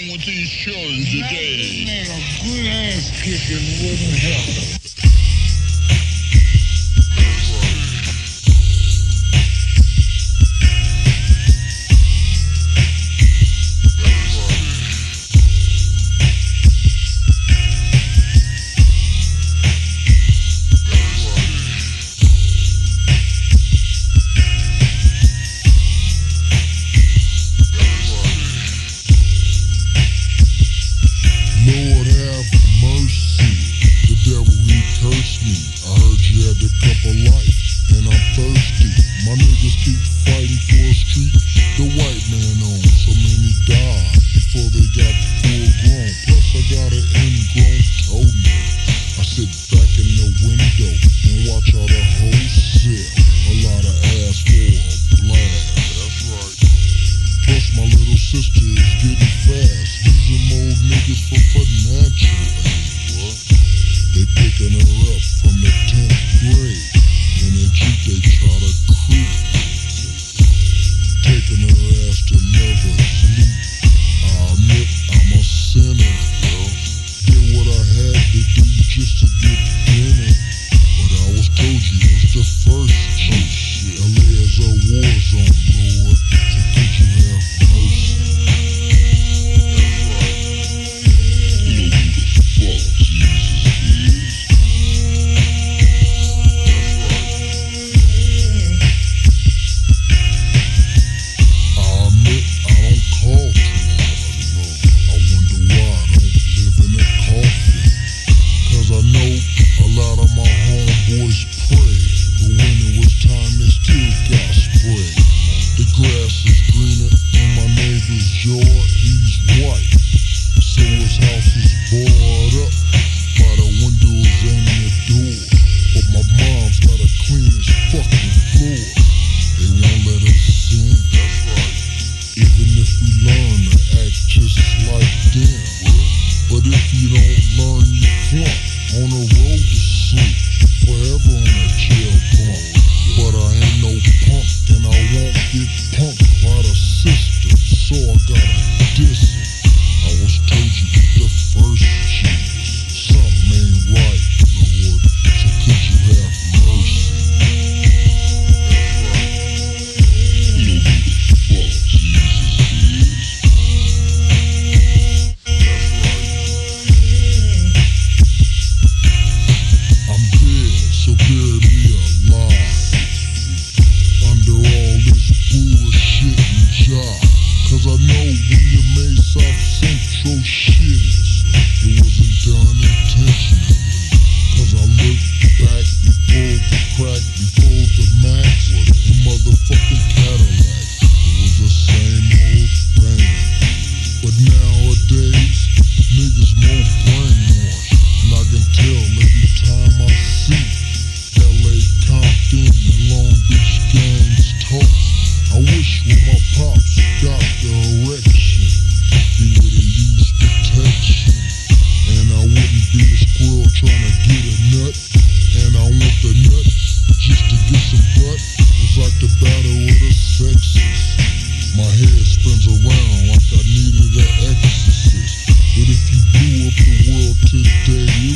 wrong with these children today? Man, a good ass kicking wouldn't help. my niggas long.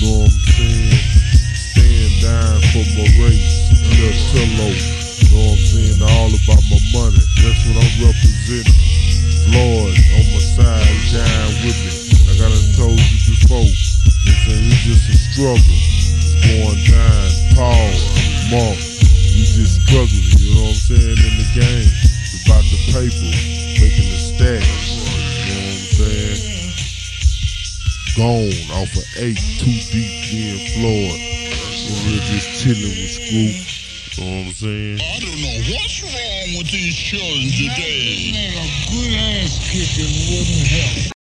Know what I'm saying? Stand down for my race, Lil Silo. Know what I'm saying? All about my money, that's what I'm representing. Lord, on my side, dying with me. I got to told you before, it's, it's just a struggle. It's going down, pause, mark. we just struggling, you know what I'm saying, in the game. It's about the paper. Gone off of H2 Deep in Florida. We're just chilling with Scoop. You know what I'm saying? I don't know what's wrong with these children today. Man, a good ass kicking wouldn't help.